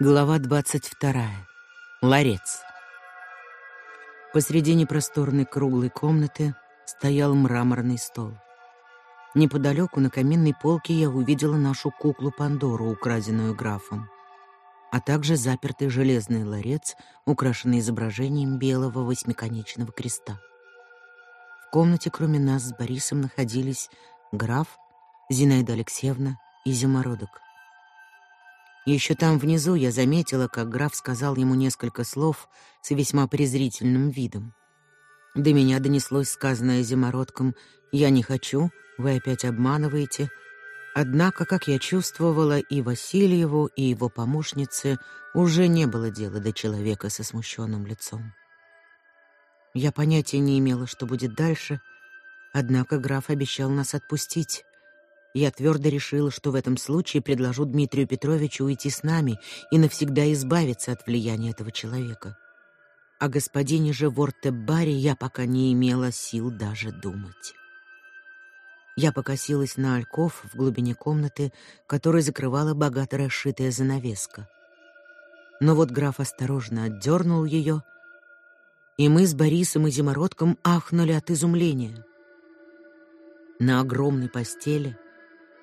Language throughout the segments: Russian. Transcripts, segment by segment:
Глава двадцать вторая. Ларец. Посредине просторной круглой комнаты стоял мраморный стол. Неподалеку на каминной полке я увидела нашу куклу Пандору, украденную графом, а также запертый железный ларец, украшенный изображением белого восьмиконечного креста. В комнате, кроме нас с Борисом, находились граф, Зинаида Алексеевна и Зимородок. Еще там внизу я заметила, как граф сказал ему несколько слов с весьма презрительным видом. До меня донеслось сказанное Зимородком «Я не хочу, вы опять обманываете». Однако, как я чувствовала, и Васильеву, и его помощнице уже не было дела до человека со смущенным лицом. Я понятия не имела, что будет дальше, однако граф обещал нас отпустить. Я твердо решила, что в этом случае предложу Дмитрию Петровичу уйти с нами и навсегда избавиться от влияния этого человека. О господине же Вортебаре я пока не имела сил даже думать. Я покосилась на альков в глубине комнаты, который закрывала богато расшитая занавеска. Но вот граф осторожно отдернул ее, и мы с Борисом и Зимородком ахнули от изумления. На огромной постели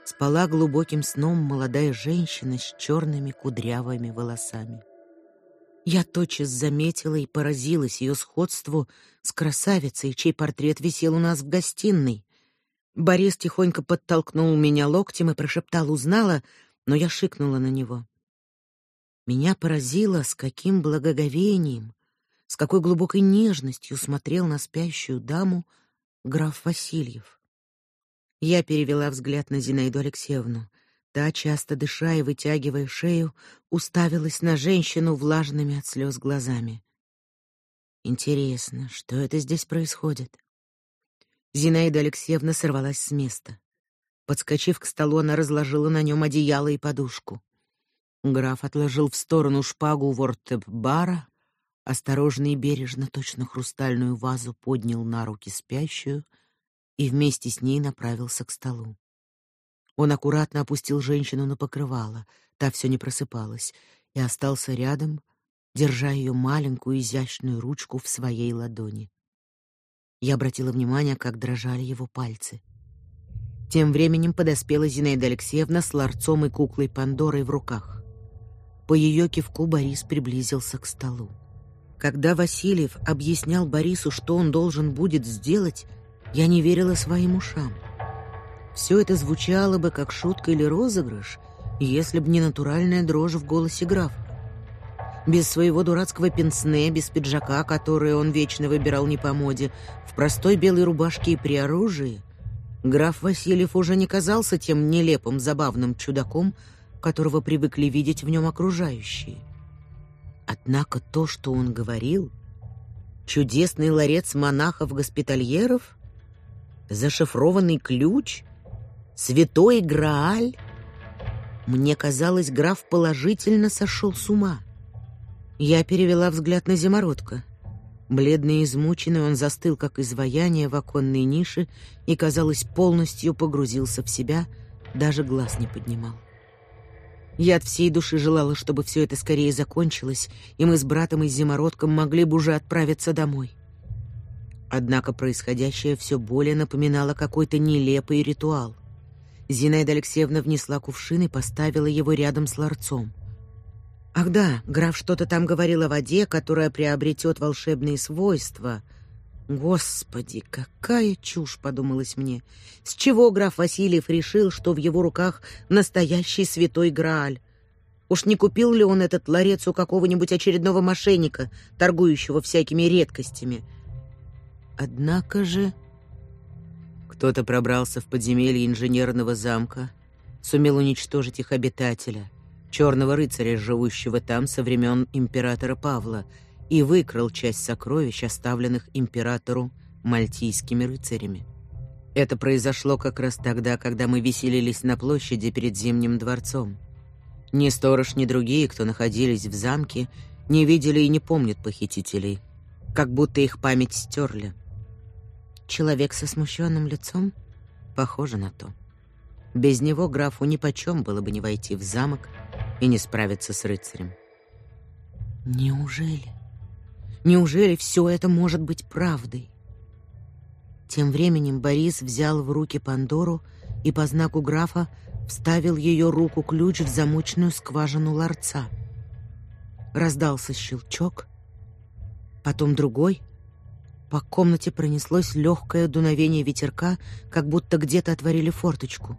спала глубоким сном молодая женщина с черными кудрявыми волосами. Я тотчас заметила и поразилась ее сходству с красавицей, чей портрет висел у нас в гостиной. Борис тихонько подтолкнул меня локтем и прошептал: "Узнала?" Но я шикнула на него. Меня поразило, с каким благоговением, с какой глубокой нежностью смотрел на спящую даму граф Васильев. Я перевела взгляд на Зинаиду Алексеевну. Та, часто дыша и вытягивая шею, уставилась на женщину влажными от слез глазами. Интересно, что это здесь происходит? Зинаида Алексеевна сорвалась с места. Подскочив к столу, она разложила на нем одеяло и подушку. Граф отложил в сторону шпагу вортеп-бара, осторожно и бережно, точно хрустальную вазу, поднял на руки спящую — и вместе с ней направился к столу. Он аккуратно опустил женщину на покрывало, та все не просыпалась, и остался рядом, держа ее маленькую изящную ручку в своей ладони. Я обратила внимание, как дрожали его пальцы. Тем временем подоспела Зинаида Алексеевна с ларцом и куклой Пандорой в руках. По ее кивку Борис приблизился к столу. Когда Васильев объяснял Борису, что он должен будет сделать, я не верила своим ушам. Все это звучало бы как шутка или розыгрыш, если бы не натуральная дрожь в голосе графа. Без своего дурацкого пенсне, без пиджака, который он вечно выбирал не по моде, в простой белой рубашке и при оружии, граф Васильев уже не казался тем нелепым, забавным чудаком, которого привыкли видеть в нем окружающие. Однако то, что он говорил, чудесный ларец монахов-госпитальеров — зашифрованный ключ, святой Грааль. Мне казалось, граф положительно сошел с ума. Я перевела взгляд на Зимородка. Бледный и измученный, он застыл как изваяние в оконной нише и, казалось, полностью погрузился в себя, даже глаз не поднимал. Я от всей души желала, чтобы все это скорее закончилось, и мы с братом и Зимородком могли бы уже отправиться домой. Однако происходящее все более напоминало какой-то нелепый ритуал. Зинаида Алексеевна внесла кувшин и поставила его рядом с ларцом. Ах да, граф что-то там говорил о воде, которая приобретет волшебные свойства. Господи, какая чушь, подумалось мне. С чего граф Васильев решил, что в его руках настоящий святой Грааль? Уж не купил ли он этот ларец у какого-нибудь очередного мошенника, торгующего всякими редкостями? Однако же кто-то пробрался в подземелье инженерного замка, сумел уничтожить их обитателя, черного рыцаря, живущего там со времен императора Павла, и выкрал часть сокровищ, оставленных императору мальтийскими рыцарями. Это произошло как раз тогда, когда мы веселились на площади перед Зимним дворцом. Ни сторож, ни другие, кто находились в замке, не видели и не помнят похитителей, как будто их память стерли. Человек со смущенным лицом? Похоже на то. Без него графу ни почем было бы не войти в замок и не справиться с рыцарем. Неужели? Неужели все это может быть правдой? Тем временем Борис взял в руки Пандору и по знаку графа вставил ее руку-ключ в замочную скважину ларца. Раздался щелчок, потом другой. По комнате пронеслось легкое дуновение ветерка, как будто где-то отворили форточку.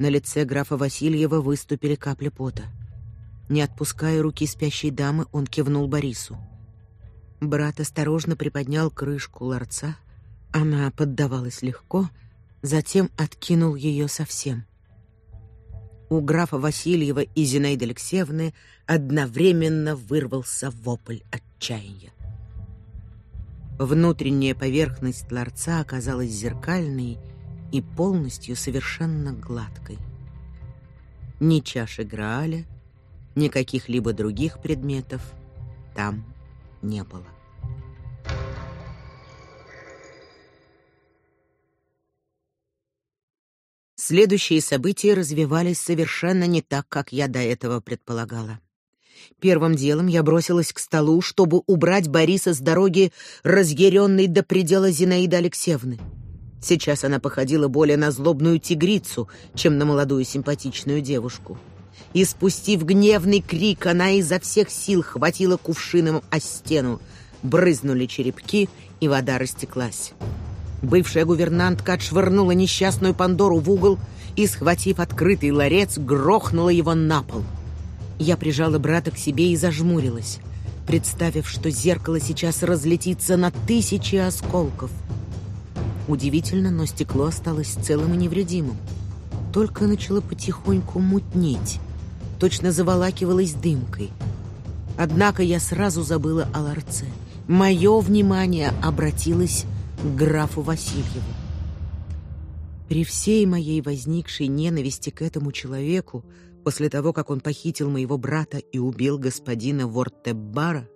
На лице графа Васильева выступили капли пота. Не отпуская руки спящей дамы, он кивнул Борису. Брат осторожно приподнял крышку ларца. Она поддавалась легко, затем откинул ее совсем. У графа Васильева и Зинаиды Алексеевны одновременно вырвался вопль отчаяния. Внутренняя поверхность ларца оказалась зеркальной и полностью совершенно гладкой. Ни чаши Грааля, ни каких-либо других предметов там не было. Следующие события развивались совершенно не так, как я до этого предполагала. Первым делом я бросилась к столу, чтобы убрать Бориса с дороги, разъяренной до предела Зинаиды Алексеевны. Сейчас она походила более на злобную тигрицу, чем на молодую симпатичную девушку. И спустив гневный крик, она изо всех сил хватила кувшином о стену. Брызнули черепки, и вода растеклась. Бывшая гувернантка отшвырнула несчастную Пандору в угол и, схватив открытый ларец, грохнула его на пол. Я прижала брата к себе и зажмурилась, представив, что зеркало сейчас разлетится на тысячи осколков. Удивительно, но стекло осталось целым и невредимым. Только начало потихоньку мутнеть, точно заволакивалось дымкой. Однако я сразу забыла о ларце. Мое внимание обратилось к графу Васильеву. При всей моей возникшей ненависти к этому человеку, после того, как он похитил моего брата и убил господина Вортеббара,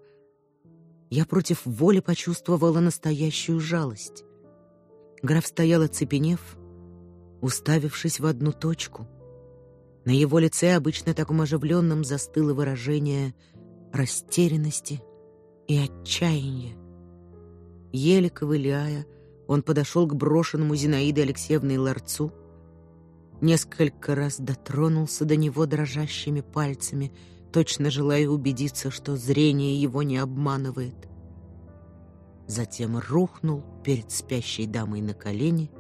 я против воли почувствовала настоящую жалость. Граф стоял оцепенев, уставившись в одну точку. На его лице, обычно таком оживленном, застыло выражение растерянности и отчаяния. Еле ковыляя, он подошел к брошенному Зинаидой Алексеевной ларцу, несколько раз дотронулся до него дрожащими пальцами, точно желая убедиться, что зрение его не обманывает. Затем рухнул перед спящей дамой на колени,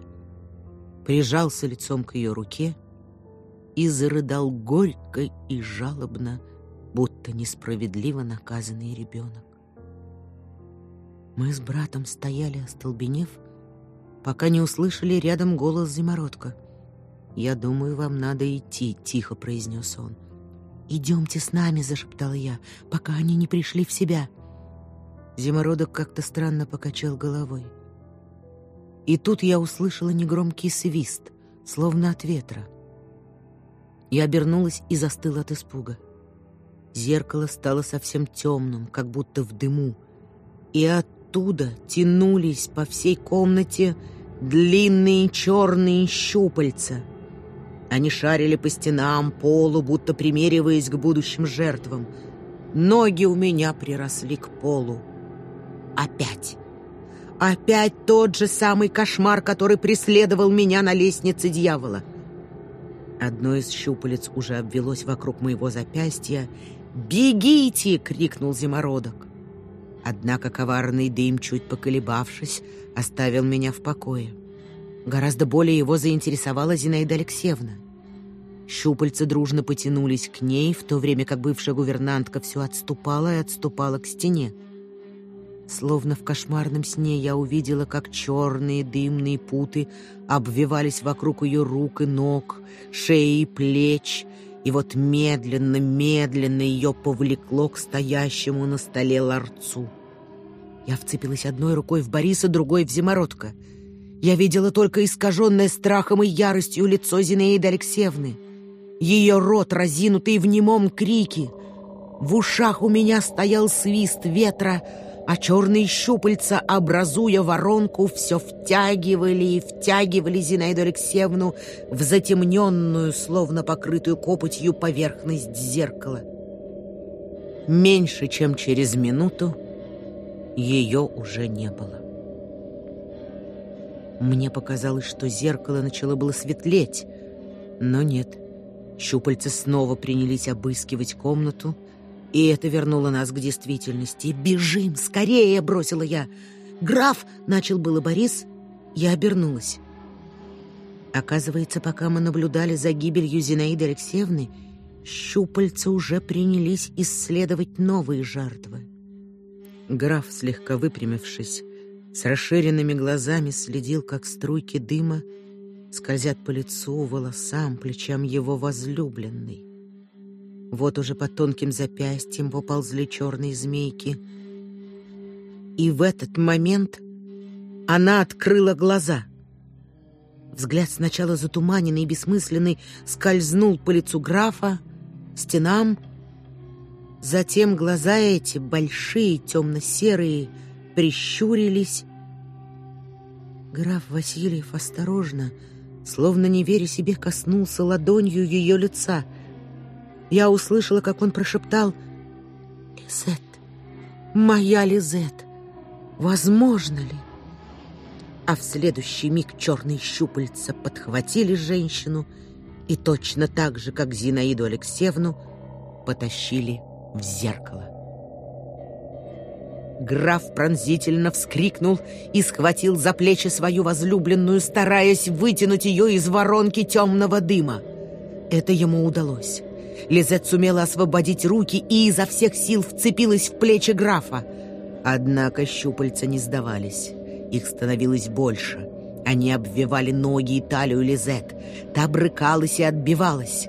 прижался лицом к ее руке и зарыдал горько и жалобно, будто несправедливо наказанный ребенок. Мы с братом стояли, остолбенев, пока не услышали рядом голос Зимородка — «Я думаю, вам надо идти», — тихо произнес он. «Идемте с нами», — зашептала я, — «пока они не пришли в себя». Зимородок как-то странно покачал головой. И тут я услышала негромкий свист, словно от ветра. Я обернулась и застыла от испуга. Зеркало стало совсем темным, как будто в дыму, и оттуда тянулись по всей комнате длинные черные щупальца — они шарили по стенам, полу, будто примериваясь к будущим жертвам. Ноги у меня приросли к полу. Опять. Опять тот же самый кошмар, который преследовал меня на лестнице дьявола. Одно из щупалец уже обвелось вокруг моего запястья. «Бегите!» — крикнул зимородок. Однако коварный дым, чуть поколебавшись, оставил меня в покое. Гораздо более его заинтересовала Зинаида Алексеевна. Щупальца дружно потянулись к ней, в то время как бывшая гувернантка все отступала и отступала к стене. Словно в кошмарном сне я увидела, как черные дымные путы обвивались вокруг ее рук и ног, шеи и плеч, и вот медленно, медленно ее повлекло к стоящему на столе ларцу. Я вцепилась одной рукой в Бориса, другой в Зимородка — я видела только искаженное страхом и яростью лицо Зинаиды Алексеевны. Ее рот разинутый в немом крике. В ушах у меня стоял свист ветра, а черные щупальца, образуя воронку, все втягивали и втягивали Зинаиду Алексеевну в затемненную, словно покрытую копотью поверхность зеркала. Меньше чем через минуту ее уже не было. Мне показалось, что зеркало начало было светлеть, но нет. Щупальца снова принялись обыскивать комнату, и это вернуло нас к действительности. «Бежим! Скорее!» — бросила я. «Граф!» — начал было Борис. Я обернулась. Оказывается, пока мы наблюдали за гибелью Зинаиды Алексеевны, щупальца уже принялись исследовать новые жертвы. Граф, слегка выпрямившись, с расширенными глазами следил, как струйки дыма скользят по лицу, волосам, плечам его возлюбленной. Вот уже по тонким запястьям поползли черные змейки. И в этот момент она открыла глаза. Взгляд сначала затуманенный и бессмысленный скользнул по лицу графа, стенам, затем глаза эти, большие, темно-серые, прищурились. Граф Васильев осторожно, словно не веря себе, коснулся ладонью ее лица. Я услышала, как он прошептал «Лизет, моя Лизет, возможно ли?» А в следующий миг черные щупальца подхватили женщину и точно так же, как Зинаиду Алексеевну, потащили в зеркало. Граф пронзительно вскрикнул и схватил за плечи свою возлюбленную, стараясь вытянуть ее из воронки темного дыма. Это ему удалось. Лизет сумела освободить руки и изо всех сил вцепилась в плечи графа. Однако щупальца не сдавались. Их становилось больше. Они обвивали ноги и талию Лизет. Та брыкалась и отбивалась.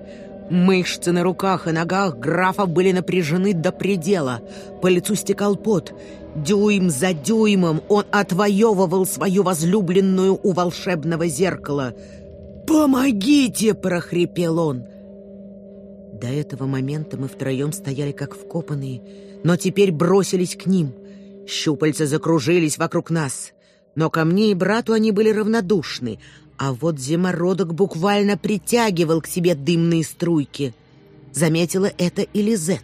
Мышцы на руках и ногах графа были напряжены до предела. По лицу стекал пот. Дюйм за дюймом он отвоевывал свою возлюбленную у волшебного зеркала. «Помогите!» — прохрипел он. До этого момента мы втроем стояли как вкопанные, но теперь бросились к ним. Щупальца закружились вокруг нас. Но ко мне и брату они были равнодушны, а вот зимородок буквально притягивал к себе дымные струйки. Заметила это и Лизет.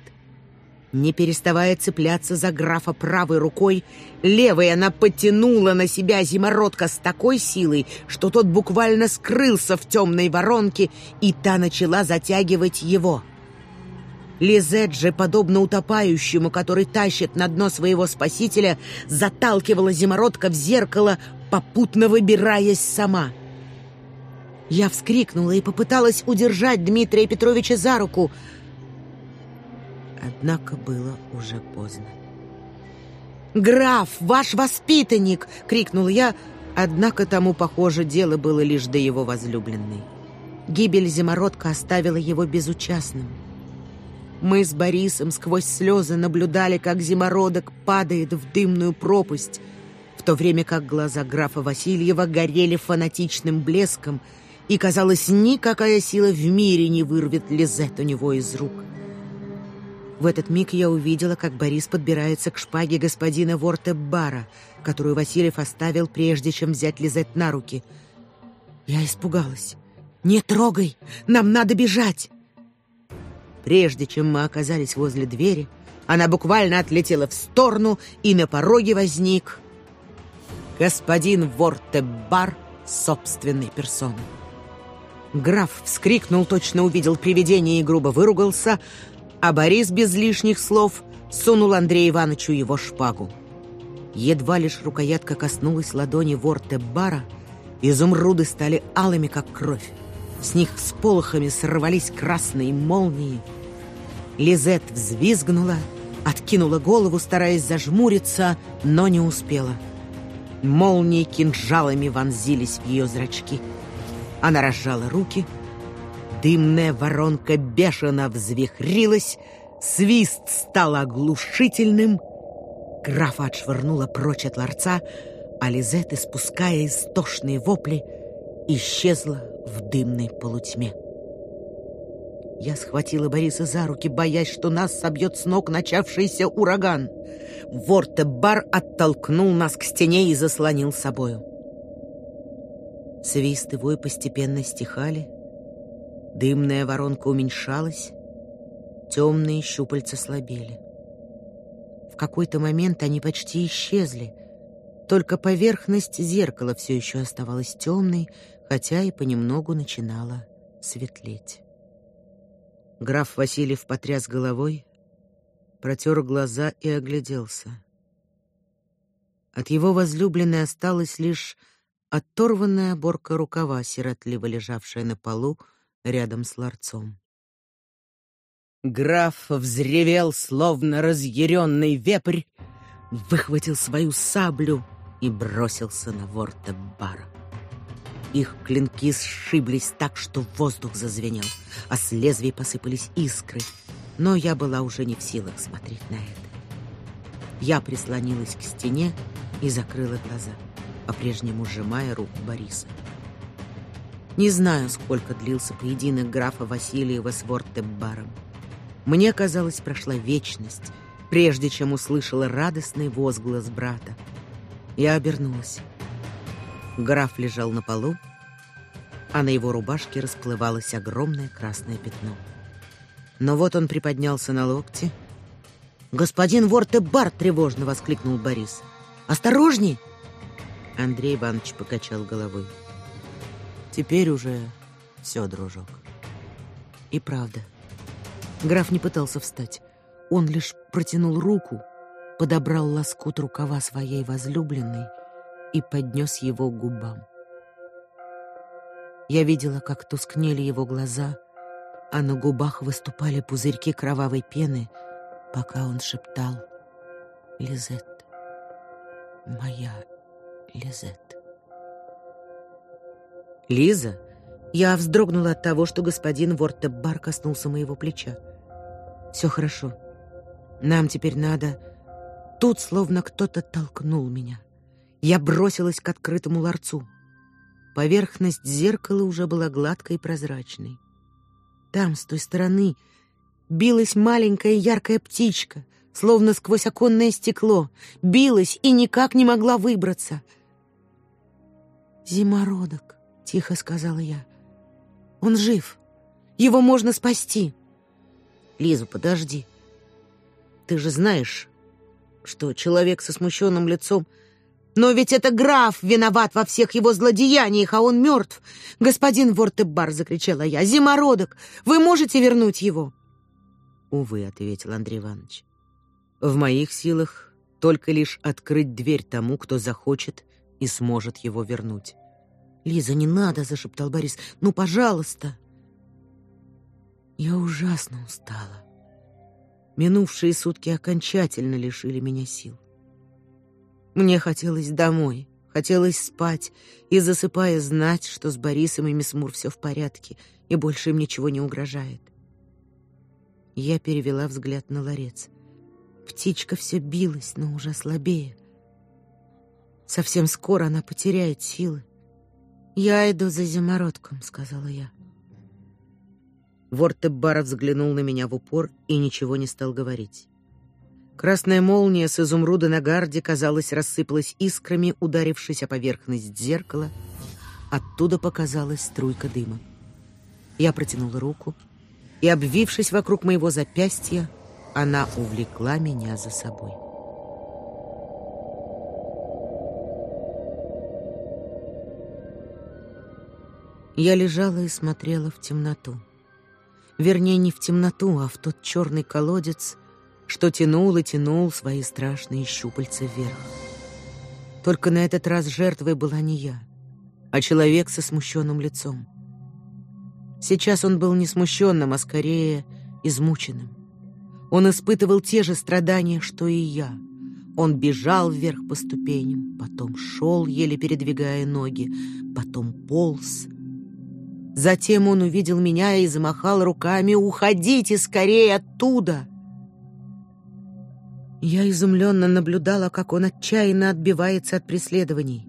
Не переставая цепляться за графа правой рукой, левой она потянула на себя зимородка с такой силой, что тот буквально скрылся в темной воронке, и та начала затягивать его. Лизет же, подобно утопающему, который тащит на дно своего спасителя, заталкивала зимородка в зеркало, попутно выбираясь сама — я вскрикнула и попыталась удержать Дмитрия Петровича за руку. Однако было уже поздно. «Граф, ваш воспитанник!» — крикнул я, однако тому, похоже, дело было лишь до его возлюбленной. Гибель зимородка оставила его безучастным. Мы с Борисом сквозь слезы наблюдали, как зимородок падает в дымную пропасть, в то время как глаза графа Васильева горели фанатичным блеском — и, казалось, никакая сила в мире не вырвет Лизет у него из рук. В этот миг я увидела, как Борис подбирается к шпаге господина Ворте-Бара, которую Васильев оставил, прежде чем взять Лизет на руки. Я испугалась. «Не трогай! Нам надо бежать!» Прежде чем мы оказались возле двери, она буквально отлетела в сторону, и на пороге возник господин Ворте-Бар собственной персоной. Граф вскрикнул, точно увидел привидение и грубо выругался, а Борис без лишних слов сунул Андрею Ивановичу его шпагу. Едва лишь рукоятка коснулась ладони Ворте-Бара, изумруды стали алыми, как кровь. С них всполохами сорвались красные молнии. Лизет взвизгнула, откинула голову, стараясь зажмуриться, но не успела. Молнии кинжалами вонзились в ее зрачки — она разжала руки. Дымная воронка бешено взвихрилась, свист стал оглушительным. Графа отшвырнула прочь от ларца, а Лизет, испуская истошные вопли, исчезла в дымной полутьме. Я схватила Бориса за руки, боясь, что нас собьет с ног начавшийся ураган. Ворте-бар оттолкнул нас к стене и заслонил собою. Свист и вой постепенно стихали, дымная воронка уменьшалась, темные щупальца слабели. В какой-то момент они почти исчезли. Только поверхность зеркала все еще оставалась темной, хотя и понемногу начинала светлеть. Граф Васильев потряс головой, протер глаза и огляделся. От его возлюбленной осталась лишь оторванная оборка рукава, сиротливо лежавшая на полу рядом с ларцом. Граф взревел, словно разъяренный вепрь, выхватил свою саблю и бросился на ворта бара. Их клинки сшиблись так, что воздух зазвенел, а с лезвий посыпались искры. Но я была уже не в силах смотреть на это. Я прислонилась к стене и закрыла глаза, по-прежнему сжимая руку Бориса. Не знаю, сколько длился поединок графа Васильева с Вортеббаром. Мне казалось, прошла вечность, прежде чем услышала радостный возглас брата. Я обернулась. Граф лежал на полу, а на его рубашке расплывалось огромное красное пятно. Но вот он приподнялся на локте. «Господин Вортебар!» — тревожно воскликнул Борис. «Осторожней!» Андрей Иванович покачал головой. «Теперь уже все, дружок». И правда — Граф не пытался встать. Он лишь протянул руку, подобрал лоскут рукава своей возлюбленной и поднес его к губам. Я видела, как тускнели его глаза, а на губах выступали пузырьки кровавой пены, пока он шептал «Лизет, моя Лизет». «Лиза?» Я вздрогнула от того, что господин Вортебар коснулся моего плеча. Все хорошо. Нам теперь надо... Тут словно кто-то толкнул меня. Я бросилась к открытому ларцу. Поверхность зеркала уже была гладкой и прозрачной. Там, с той стороны, билась маленькая яркая птичка, словно сквозь оконное стекло, билась и никак не могла выбраться. «Зимородок», — тихо сказала я. «Он жив. Его можно спасти». Лиза, подожди. Ты же знаешь, что человек со смущенным лицом... Но ведь это граф виноват во всех его злодеяниях, а он мертв. Господин Вортебар, закричала я, зимородок, вы можете вернуть его? Увы, ответил Андрей Иванович. В моих силах только лишь открыть дверь тому, кто захочет и сможет его вернуть. Лиза, не надо, зашептал Борис. Ну, пожалуйста. Я ужасно устала. Минувшие сутки окончательно лишили меня сил. Мне хотелось домой, хотелось спать и, засыпая, знать, что с Борисом и мисс Мур все в порядке, и больше им ничего не угрожает. Я перевела взгляд на ларец. Птичка все билась, но уже слабее. Совсем скоро она потеряет силы. «Я иду за зимородком», — сказала я. Вортеббара взглянул на меня в упор и ничего не стал говорить. Красная молния с изумруда на гарде, казалось, рассыпалась искрами, ударившись о поверхность зеркала. Оттуда показалась струйка дыма. Я протянула руку, и, обвившись вокруг моего запястья, она увлекла меня за собой. Я лежала и смотрела в темноту. Вернее, не в темноту, а в тот черный колодец, что тянул и тянул свои страшные щупальца вверх. Только на этот раз жертвой была не я, а человек со смущенным лицом. Сейчас он был не смущенным, а скорее измученным. Он испытывал те же страдания, что и я. Он бежал вверх по ступеням, потом шел, еле передвигая ноги, потом полз — Затем он увидел меня и замахал руками «Уходите скорее оттуда!» Я изумленно наблюдала, как он отчаянно отбивается от преследований.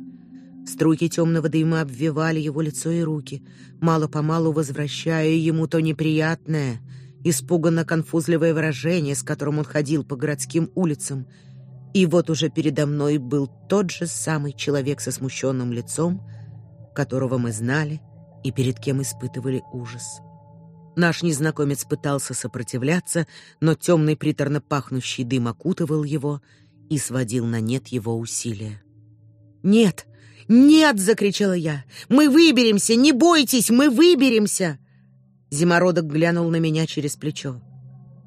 Струйки темного дыма обвивали его лицо и руки, мало-помалу возвращая ему то неприятное, испуганно-конфузливое выражение, с которым он ходил по городским улицам. И вот уже передо мной был тот же самый человек со смущенным лицом, которого мы знали и перед кем испытывали ужас. Наш незнакомец пытался сопротивляться, но темный приторно пахнущий дым окутывал его и сводил на нет его усилия. "Нет! Нет!" закричала я. "Мы выберемся, не бойтесь, мы выберемся!" Зимородок глянул на меня через плечо.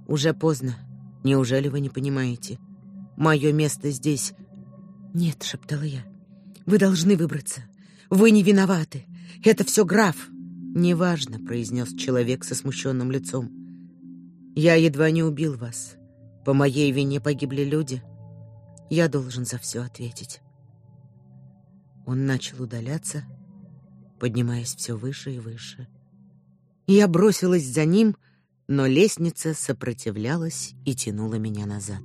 Уже поздно. Неужели вы не понимаете? Мое место здесь. Нет, шептала я. Вы должны выбраться. Вы не виноваты. Это все граф. Неважно, произнес человек со смущенным лицом. Я едва не убил вас. По моей вине погибли люди. Я должен за все ответить. Он начал удаляться, поднимаясь все выше и выше. Я бросилась за ним, но лестница сопротивлялась и тянула меня назад.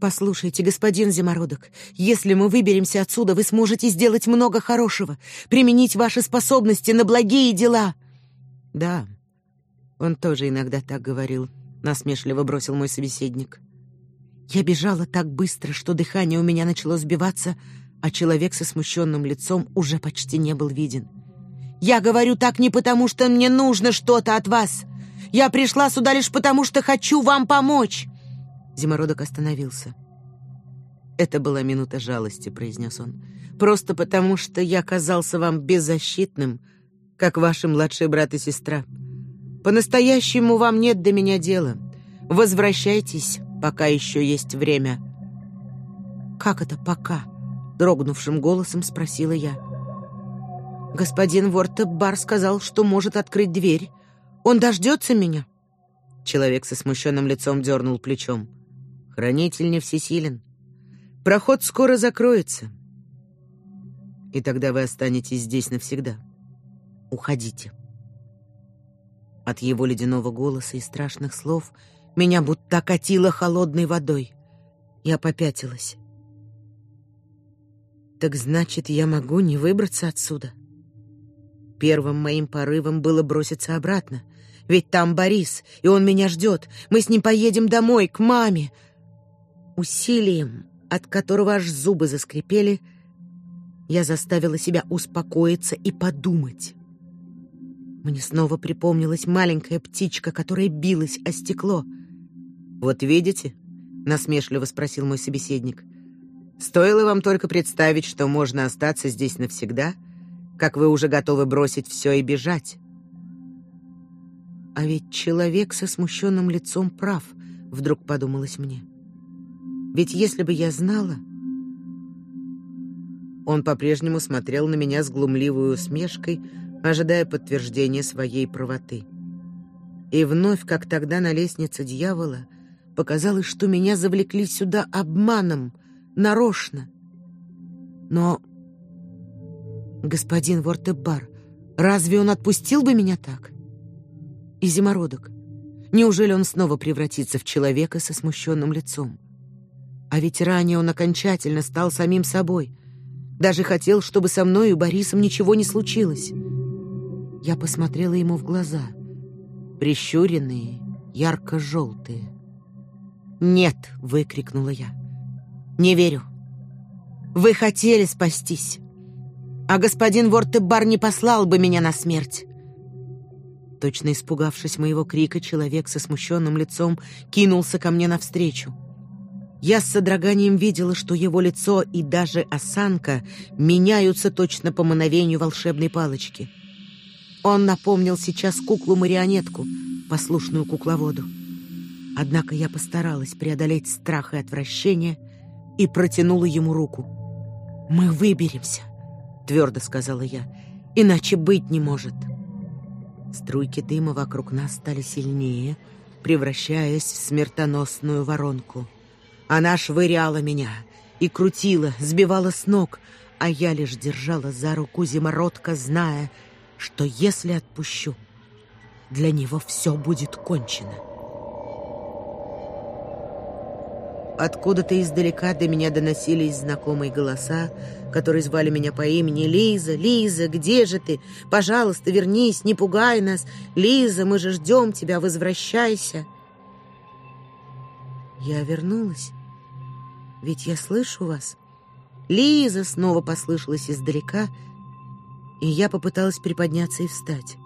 Послушайте, господин Зимородок, если мы выберемся отсюда, вы сможете сделать много хорошего, применить ваши способности на благие дела. Да. Он тоже иногда так говорил, насмешливо бросил мой собеседник. Я бежала так быстро, что дыхание у меня начало сбиваться, а человек со смущенным лицом уже почти не был виден. Я говорю так не потому, что мне нужно что-то от вас. Я пришла сюда лишь потому, что хочу вам помочь. Зимородок остановился. Это была минута жалости, произнес он. Просто потому, что я казался вам беззащитным, как ваши младший брат и сестра. По-настоящему вам нет до меня дела. Возвращайтесь, пока еще есть время. Как это пока? дрогнувшим голосом спросила я. Господин Вортебар сказал, что может открыть дверь. Он дождется меня. Человек со смущенным лицом дернул плечом. Хранитель не всесилен. Проход скоро закроется. И тогда вы останетесь здесь навсегда. Уходите. От его ледяного голоса и страшных слов меня будто окатило холодной водой. Я попятилась. Так значит, я могу не выбраться отсюда. Первым моим порывом было броситься обратно, ведь там Борис, и он меня ждет. Мы с ним поедем домой к маме. Усилием, от которого аж зубы заскрипели, я заставила себя успокоиться и подумать. Мне снова припомнилась маленькая птичка, которая билась о стекло. Вот видите, насмешливо спросил мой собеседник. Стоило вам только представить, что можно остаться здесь навсегда, как вы уже готовы бросить все и бежать. А ведь человек со смущенным лицом прав, вдруг подумалось мне. Ведь если бы я знала... Он по-прежнему смотрел на меня с глумливой усмешкой, ожидая подтверждения своей правоты. И вновь, как тогда на лестнице дьявола, показалось, что меня завлекли сюда обманом, нарочно. Но господин Вортебар, разве он отпустил бы меня так? И зимородок, неужели он снова превратится в человека со смущенным лицом? А ведь ранее он окончательно стал самим собой. Даже хотел, чтобы со мной и Борисом ничего не случилось. Я посмотрела ему в глаза. Прищуренные, ярко желтые «Нет!» — выкрикнула я. «Не верю. Вы хотели спастись, а господин Вортебар не послал бы меня на смерть». Точно испугавшись моего крика, человек со смущенным лицом кинулся ко мне навстречу. Я с содроганием видела, что его лицо и даже осанка меняются точно по мановению волшебной палочки. Он напомнил сейчас куклу-марионетку, послушную кукловоду. Однако я постаралась преодолеть страх и отвращение и протянула ему руку. «Мы выберемся», — твердо сказала я, — «иначе быть не может». Струйки дыма вокруг нас стали сильнее, превращаясь в смертоносную воронку. Она швыряла меня и крутила, сбивала с ног, а я лишь держала за руку зимородка, зная, что если отпущу, для него все будет кончено. Откуда-то издалека до меня доносились знакомые голоса, которые звали меня по имени Лиза, Лиза, где же ты? Пожалуйста, вернись, не пугай нас. Лиза, мы же ждем тебя, возвращайся. Я вернулась ведь я слышу вас. Лиза снова послышалась издалека, и я попыталась приподняться и встать.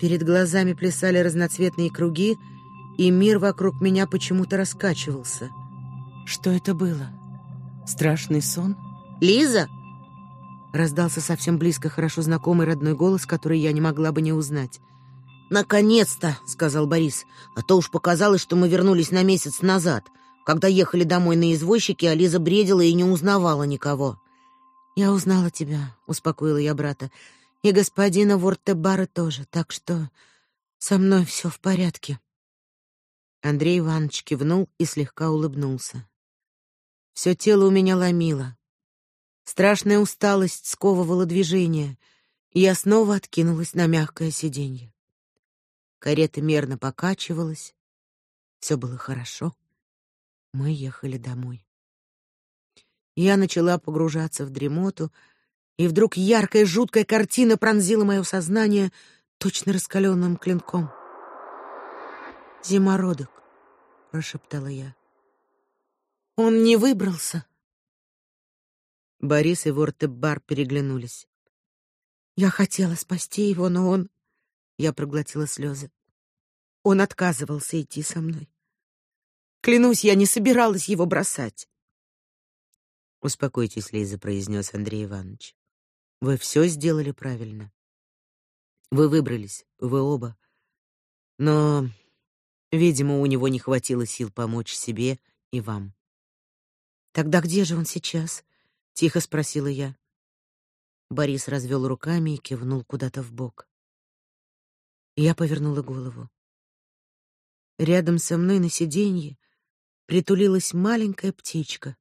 Перед глазами плясали разноцветные круги, и мир вокруг меня почему-то раскачивался. Что это было? Страшный сон? «Лиза!» Раздался совсем близко хорошо знакомый родной голос, который я не могла бы не узнать. «Наконец-то!» — сказал Борис. «А то уж показалось, что мы вернулись на месяц назад. Когда ехали домой на извозчике, а Лиза бредила и не узнавала никого». «Я узнала тебя», — успокоила я брата. «И господина Вортебара тоже, так что со мной все в порядке». Андрей Иванович кивнул и слегка улыбнулся. Все тело у меня ломило. Страшная усталость сковывала движение, и я снова откинулась на мягкое сиденье. Карета мерно покачивалась. Все было хорошо. Мы ехали домой. Я начала погружаться в дремоту, и вдруг яркая жуткая картина пронзила мое сознание точно раскаленным клинком. Зимородок, прошептала я. Он не выбрался. Борис и Вортебар переглянулись. Я хотела спасти его, но он я проглотила слезы. Он отказывался идти со мной. Клянусь, я не собиралась его бросать. Успокойтесь, Лиза, произнес Андрей Иванович. Вы все сделали правильно. Вы выбрались, вы оба. Но, видимо, у него не хватило сил помочь себе и вам. Тогда где же он сейчас? тихо спросила я. Борис развел руками и кивнул куда-то в бок. Я повернула голову. Рядом со мной на сиденье притулилась маленькая птичка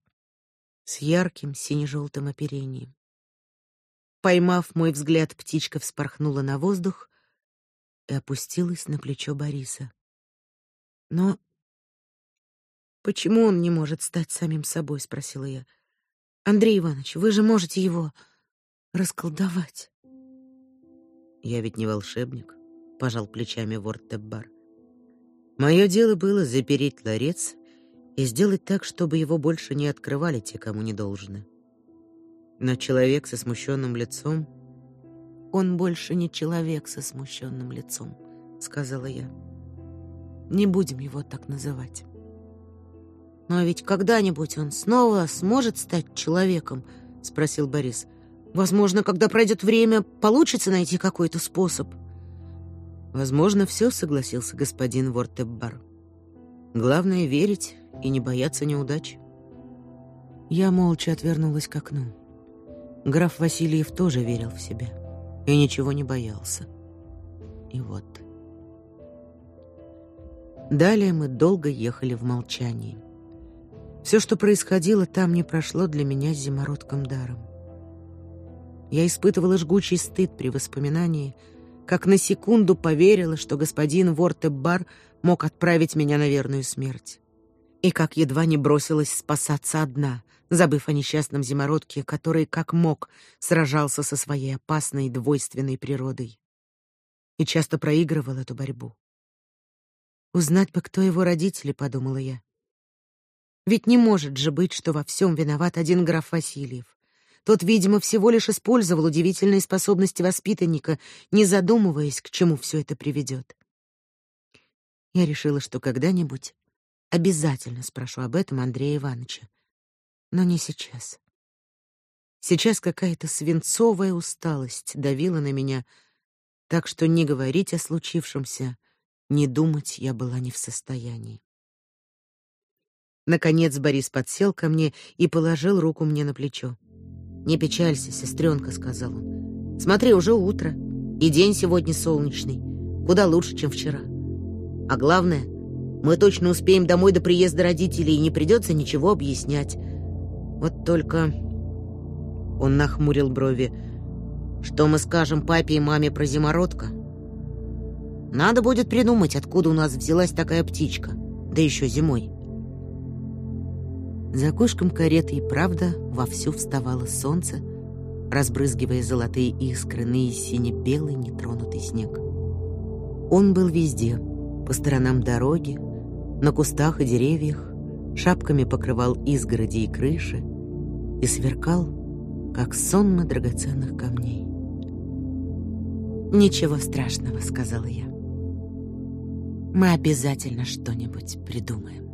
с ярким сине-желтым оперением. Поймав мой взгляд, птичка вспорхнула на воздух и опустилась на плечо Бориса. Но почему он не может стать самим собой, спросила я. Андрей Иванович, вы же можете его расколдовать. Я ведь не волшебник, пожал плечами Вортеббар. Мое дело было запереть ларец и сделать так, чтобы его больше не открывали те, кому не должно. Но человек со смущенным лицом, он больше не человек со смущенным лицом, сказала я. Не будем его так называть. Но ведь когда-нибудь он снова сможет стать человеком, спросил Борис. Возможно, когда пройдет время, получится найти какой-то способ. Возможно, все, согласился господин Вортеббар. Главное верить и не бояться неудач. Я молча отвернулась к окну. Граф Васильев тоже верил в себя и ничего не боялся. И вот. Далее мы долго ехали в молчании. Все, что происходило там, не прошло для меня с зимородком даром. Я испытывала жгучий стыд при воспоминании, как на секунду поверила, что господин Вортеббар мог отправить меня на верную смерть. И как едва не бросилась спасаться одна, забыв о несчастном зимородке, который как мог сражался со своей опасной двойственной природой. И часто проигрывал эту борьбу. Узнать бы, кто его родители, подумала я. Ведь не может же быть, что во всем виноват один граф Васильев. Тот, видимо, всего лишь использовал удивительные способности воспитанника, не задумываясь, к чему все это приведет. Я решила, что когда-нибудь обязательно спрошу об этом Андрея Ивановича, но не сейчас. Сейчас какая-то свинцовая усталость давила на меня, так что не говорить о случившемся, не думать я была не в состоянии. Наконец Борис подсел ко мне и положил руку мне на плечо. «Не печалься, сестренка», — сказал он. «Смотри, уже утро, и день сегодня солнечный, куда лучше, чем вчера. А главное, мы точно успеем домой до приезда родителей, и не придется ничего объяснять. Вот только...» Он нахмурил брови. «Что мы скажем папе и маме про зимородка? Надо будет придумать, откуда у нас взялась такая птичка, да еще зимой». За окошком кареты и правда вовсю вставало солнце, разбрызгивая золотые искры на сине-белый нетронутый снег. Он был везде, по сторонам дороги, на кустах и деревьях, шапками покрывал изгороди и крыши и сверкал, как сонма драгоценных камней. Ничего страшного, сказала я. Мы обязательно что-нибудь придумаем.